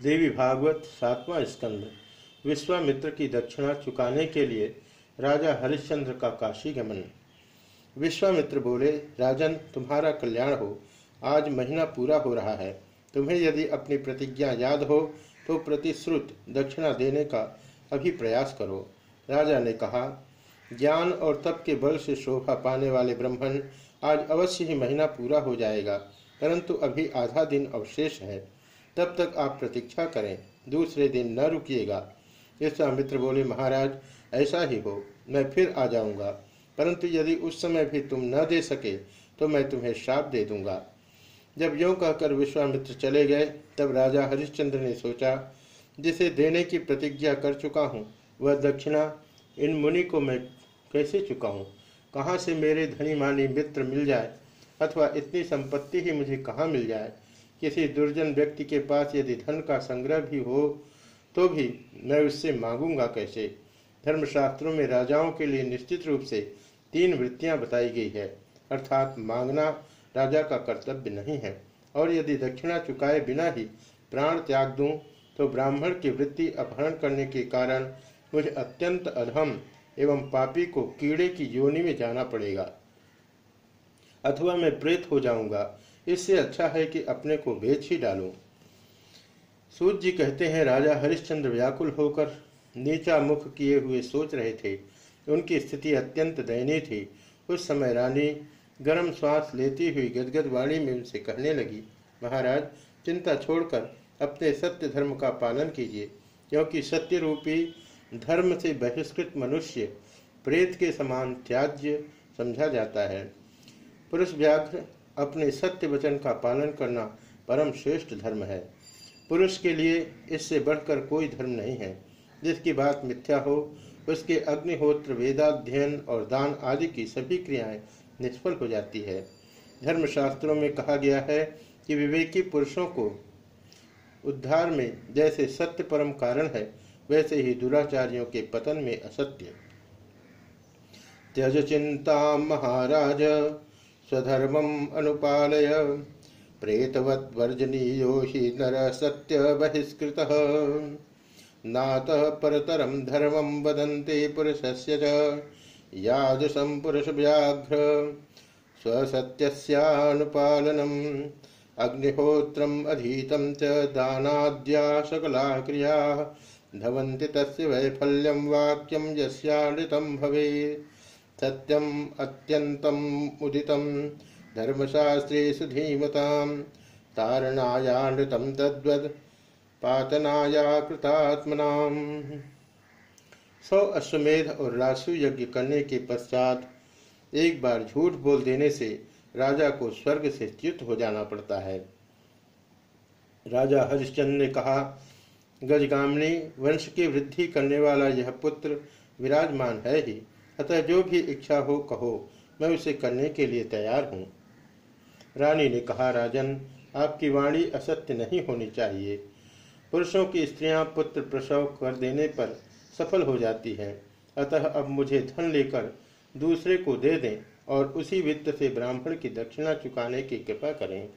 देवी भागवत, सातवां स्कंद। विश्वामित्र की दक्षिणा चुकाने के लिए राजा हरिश्चंद्र का काशी गमन। विश्वामित्र बोले, राजन, तुम्हारा कल्याण हो। आज महीना पूरा हो रहा है। तुम्हें यदि अपनी प्रतिज्ञा याद हो तो प्रतिश्रुत दक्षिणा देने का अभी प्रयास करो। राजा ने कहा, ज्ञान और तप के बल से शोभा पाने वाले ब्राह्मण आज अवश्य ही महीना पूरा हो जाएगा, परंतु अभी आधा दिन अवशेष है। तब तक आप प्रतीक्षा करें, दूसरे दिन न रुकिएगा। मित्र बोले, महाराज, ऐसा ही हो, मैं फिर आ जाऊँगा। परंतु यदि उस समय भी तुम न दे सके तो मैं तुम्हें श्राप दे दूँगा। जब यों कहकर विश्वामित्र चले गए, तब राजा हरिश्चंद्र ने सोचा, जिसे देने की प्रतिज्ञा कर चुका हूँ, वह दक्षिणा, इन मुनि को मैं कैसे चुकाऊँ कहाँ से मेरे धनी मानी मित्र मिल जाए? अथवा इतनी संपत्ति ही मुझे कहाँ मिल जाए? किसी दुर्जन व्यक्ति के पास यदि धन का संग्रह भी हो तो भी मैं उससे मांगूँगा कैसे? धर्मशास्त्रों में राजाओं के लिए निश्चित रूप से तीन वृत्तियाँ बताई गई है। अर्थात मांगना राजा का कर्तव्य नहीं है, और यदि दक्षिणा चुकाए बिना ही प्राण त्याग दूँ तो ब्राह्मण की वृत्ति अपहरण करने के कारण मुझे अत्यंत अधम एवं पापी को कीड़े की योनि में जाना पड़ेगा। अथवा मैं प्रेत हो जाऊँगा इससे अच्छा है कि अपने को बेच ही डालूं। सूत जी कहते हैं, राजा हरिश्चंद्र व्याकुल होकर नीचा मुख किए हुए सोच रहे थे। उनकी स्थिति अत्यंत दयनीय थी। उस समय रानी गर्म श्वास लेती हुई गदगद वाणी में उनसे कहने लगी, महाराज, चिंता छोड़कर अपने सत्य धर्म का पालन कीजिए, क्योंकि सत्य रूपी धर्म से बहिष्कृत मनुष्य प्रेत के समान त्याज्य समझा जाता है। पुरुष व्याघ्र अपने सत्य वचन का पालन करना परम श्रेष्ठ धर्म है। पुरुष के लिए इससे बढ़कर कोई धर्म नहीं है। जिसकी बात मिथ्या हो, उसके अग्निहोत्र, वेदाध्ययन और दान आदि की सभी क्रियाएँ निष्फल हो जाती है। धर्मशास्त्रों में कहा गया है कि विवेकी पुरुषों को उद्धार में जैसे सत्य परम कारण है, वैसे ही दुराचार्यों के पतन में असत्य। त्यज चिंता महाराज स्वधर्मम अनुपालय। प्रेतवद्वर्जनीयो हि नर सत्य बहिष्कृत। नात परतरम धर्मम वदन्ते पुरुषस्य च। यादृशं पुरुषव्याघ्र। स्वसत्यस्यानुपालनम्। अग्निहोत्रम् अधीतं च दानाद्या सकला क्रियाः धवन्ति तस्य वैफल्यं वाक्यं यस्यानृतं भवेत्। सत्यम अत्यंतम उदितम धर्मशास्त्रेषु धीमतां तारणायानृतं तद्वद पातनाया कृतात्मनाम सौ अश्वमेध और राशु यज्ञ करने के पश्चात एक बार झूठ बोल देने से राजा को स्वर्ग से च्युत हो जाना पड़ता है। राजा हरिश्चंद्र ने कहा, गजगामनी, वंश की वृद्धि करने वाला यह पुत्र विराजमान है ही। अतः जो भी इच्छा हो कहो, मैं उसे करने के लिए तैयार हूँ। रानी ने कहा, राजन, आपकी वाणी असत्य नहीं होनी चाहिए। पुरुषों की स्त्रियाँ पुत्र प्रसव कर देने पर सफल हो जाती हैं। अतः अब मुझे धन लेकर दूसरे को दे दें और उसी वित्त से ब्राह्मण की दक्षिणा चुकाने की कृपा करें।